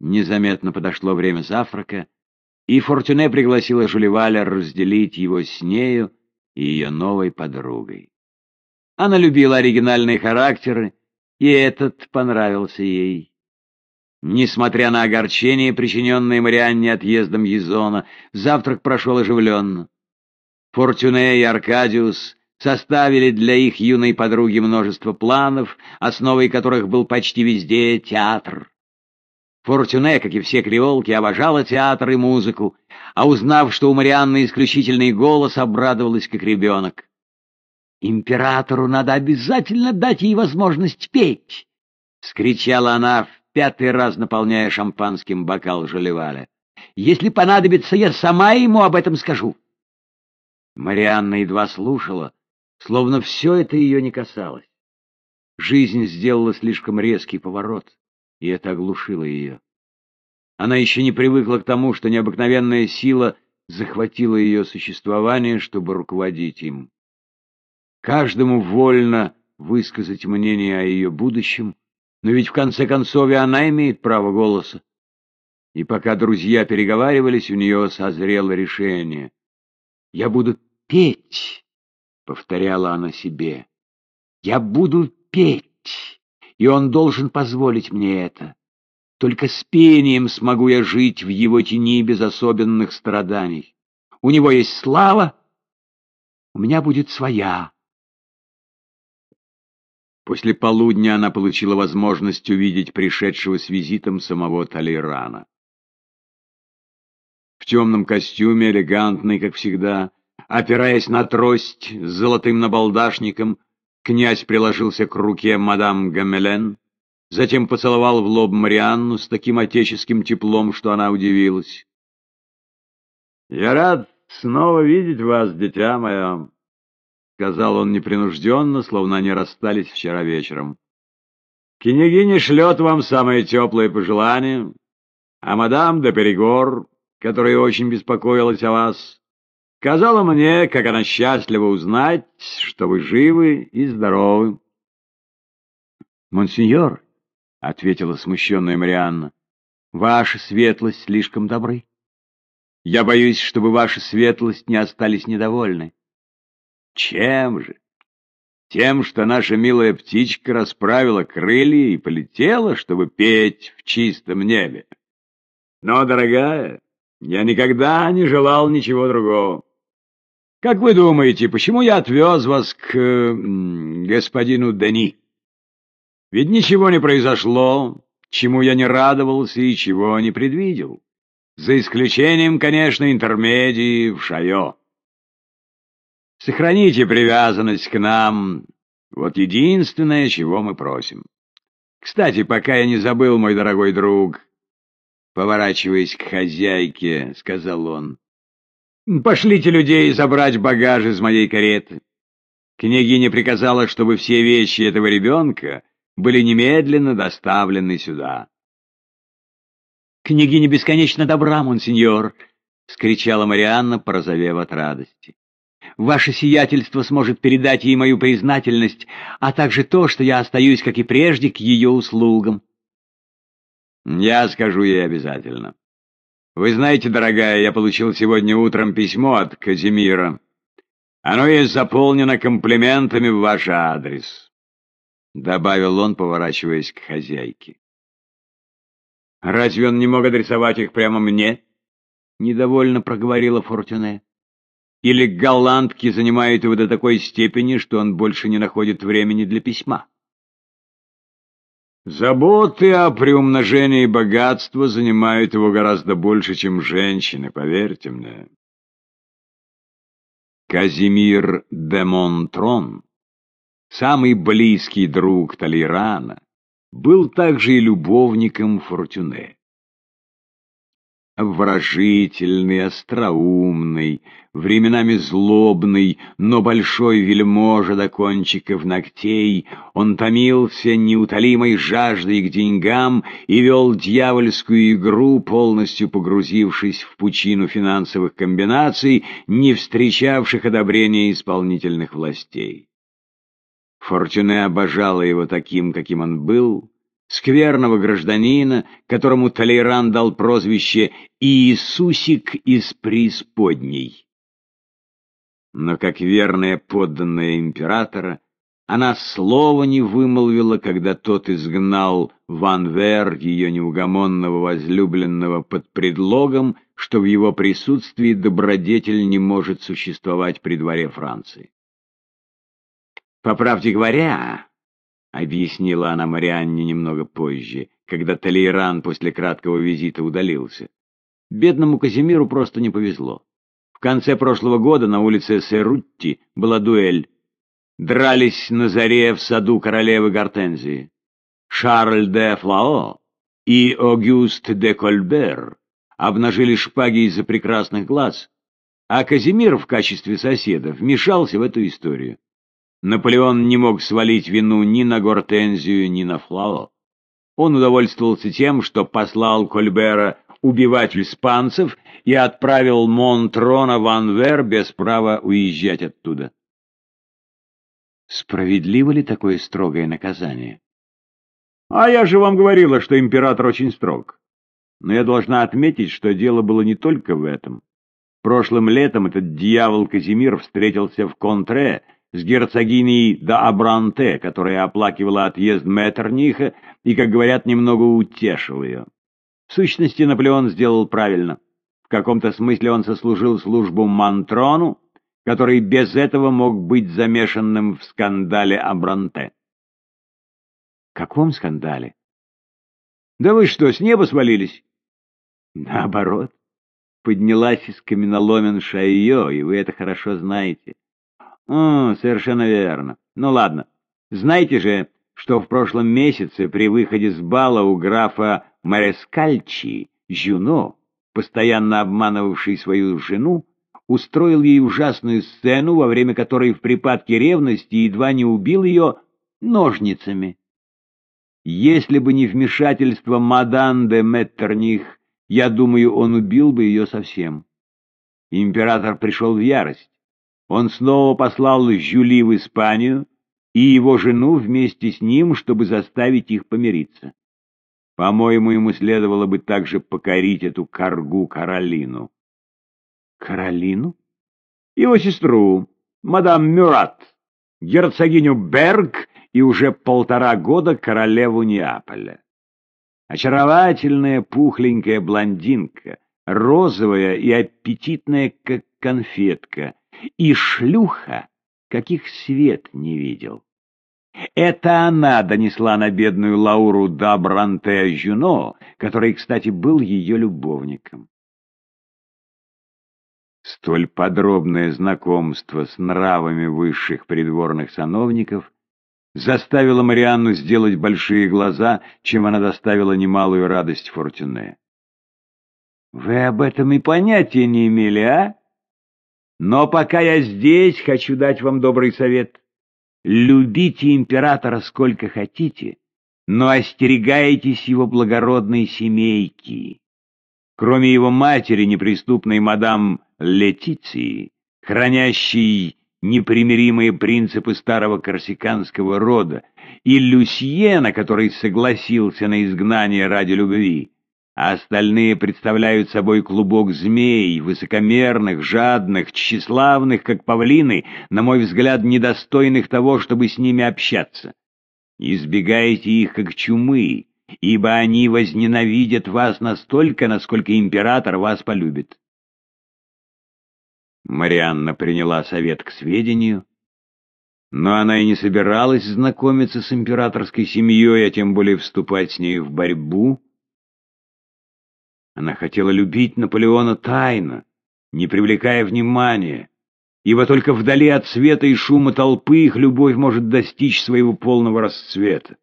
Незаметно подошло время завтрака, и Фортюне пригласила Жулеваля разделить его с нею и ее новой подругой. Она любила оригинальные характеры, и этот понравился ей. Несмотря на огорчение, причиненное Марианне отъездом Езона, завтрак прошел оживленно. Фортюне и Аркадиус составили для их юной подруги множество планов, основой которых был почти везде театр. Фортюне, как и все креолки, обожала театр и музыку, а узнав, что у Марианны исключительный голос, обрадовалась как ребенок. «Императору надо обязательно дать ей возможность петь!» — скричала она, в пятый раз наполняя шампанским бокал Жолеваля. «Если понадобится, я сама ему об этом скажу!» Марианна едва слушала, словно все это ее не касалось. Жизнь сделала слишком резкий поворот, и это оглушило ее. Она еще не привыкла к тому, что необыкновенная сила захватила ее существование, чтобы руководить им. Каждому вольно высказать мнение о ее будущем, но ведь в конце концов и она имеет право голоса. И пока друзья переговаривались, у нее созрело решение. «Я буду петь», — повторяла она себе. «Я буду петь, и он должен позволить мне это. Только с пением смогу я жить в его тени без особенных страданий. У него есть слава, у меня будет своя». После полудня она получила возможность увидеть пришедшего с визитом самого Талейрана. В темном костюме, элегантный, как всегда, опираясь на трость с золотым набалдашником, князь приложился к руке мадам Гамелен, затем поцеловал в лоб Марианну с таким отеческим теплом, что она удивилась. «Я рад снова видеть вас, дитя мое», сказал он непринужденно, словно они расстались вчера вечером. Княгиня шлет вам самые теплые пожелания, а мадам де Перегор, которая очень беспокоилась о вас, сказала мне, как она счастлива узнать, что вы живы и здоровы. «Монсеньор», — ответила смущенная Марианна, — «ваша светлость слишком добры. Я боюсь, чтобы ваша светлость не остались недовольны. Чем же? Тем, что наша милая птичка расправила крылья и полетела, чтобы петь в чистом небе. Но, дорогая, я никогда не желал ничего другого. Как вы думаете, почему я отвез вас к господину Дени? Ведь ничего не произошло, чему я не радовался и чего не предвидел. За исключением, конечно, интермедии в Шайо. Сохраните привязанность к нам. Вот единственное, чего мы просим. Кстати, пока я не забыл, мой дорогой друг, поворачиваясь к хозяйке, сказал он, пошлите людей забрать багаж из моей кареты. Княгиня приказала, чтобы все вещи этого ребенка были немедленно доставлены сюда. «Княгиня бесконечно добра, монсеньор!» — скричала Марианна, порозовев от радости. Ваше сиятельство сможет передать ей мою признательность, а также то, что я остаюсь, как и прежде, к ее услугам. Я скажу ей обязательно. Вы знаете, дорогая, я получил сегодня утром письмо от Казимира. Оно есть заполнено комплиментами в ваш адрес, — добавил он, поворачиваясь к хозяйке. «Разве он не мог адресовать их прямо мне?» — недовольно проговорила Фортюне. Или голландки занимают его до такой степени, что он больше не находит времени для письма. Заботы о приумножении богатства занимают его гораздо больше, чем женщины, поверьте мне. Казимир де Монтрон, самый близкий друг Толерана, был также и любовником Фортюне обворожительный, остроумный, временами злобный, но большой вельможа до кончиков ногтей, он томился неутолимой жаждой к деньгам и вел дьявольскую игру, полностью погрузившись в пучину финансовых комбинаций, не встречавших одобрения исполнительных властей. Фортюне обожала его таким, каким он был, скверного гражданина, которому Толейран дал прозвище «Иисусик из преисподней». Но как верная подданная императора, она слова не вымолвила, когда тот изгнал Ван Вер, ее неугомонного возлюбленного, под предлогом, что в его присутствии добродетель не может существовать при дворе Франции. По правде говоря, — объяснила она Марианне немного позже, когда Толейран после краткого визита удалился. Бедному Казимиру просто не повезло. В конце прошлого года на улице Серутти была дуэль. Дрались на заре в саду королевы Гортензии. Шарль де Флао и Огюст де Кольбер обнажили шпаги из-за прекрасных глаз, а Казимир в качестве соседа вмешался в эту историю. Наполеон не мог свалить вину ни на Гортензию, ни на Флао. Он удовольствовался тем, что послал Кольбера убивать испанцев и отправил Монтрона в Анвер без права уезжать оттуда. Справедливо ли такое строгое наказание? А я же вам говорила, что император очень строг. Но я должна отметить, что дело было не только в этом. Прошлым летом этот дьявол Казимир встретился в Контре с герцогиней Абранте, которая оплакивала отъезд Меттерниха и, как говорят, немного утешил ее. В сущности, Наполеон сделал правильно. В каком-то смысле он сослужил службу Мантрону, который без этого мог быть замешанным в скандале Абранте. Каком скандале? Да вы что, с неба свалились? Наоборот. Поднялась из каменоломен Шайо, и вы это хорошо знаете. «О, совершенно верно. Ну ладно. Знаете же, что в прошлом месяце при выходе с бала у графа Марескальчи Жюно, постоянно обманывавший свою жену, устроил ей ужасную сцену, во время которой в припадке ревности едва не убил ее ножницами. Если бы не вмешательство мадам де Меттерних, я думаю, он убил бы ее совсем. Император пришел в ярость. Он снова послал Жюли в Испанию и его жену вместе с ним, чтобы заставить их помириться. По-моему, ему следовало бы также покорить эту коргу Каролину. Каролину? Его сестру, мадам Мюрат, герцогиню Берг и уже полтора года королеву Неаполя. Очаровательная пухленькая блондинка, розовая и аппетитная, как конфетка, и шлюха, каких свет не видел. Это она донесла на бедную Лауру Дабранте Жюно, который, кстати, был ее любовником. Столь подробное знакомство с нравами высших придворных сановников заставило Марианну сделать большие глаза, чем она доставила немалую радость Фортюне. «Вы об этом и понятия не имели, а?» Но пока я здесь, хочу дать вам добрый совет. Любите императора сколько хотите, но остерегайтесь его благородной семейки. Кроме его матери, неприступной мадам Летиции, хранящей непримиримые принципы старого корсиканского рода, и Люсьена, который согласился на изгнание ради любви, а остальные представляют собой клубок змей, высокомерных, жадных, тщеславных, как павлины, на мой взгляд, недостойных того, чтобы с ними общаться. Избегайте их, как чумы, ибо они возненавидят вас настолько, насколько император вас полюбит. Марианна приняла совет к сведению, но она и не собиралась знакомиться с императорской семьей, а тем более вступать с ней в борьбу, она хотела любить Наполеона тайно, не привлекая внимания, ибо только вдали от света и шума толпы их любовь может достичь своего полного расцвета.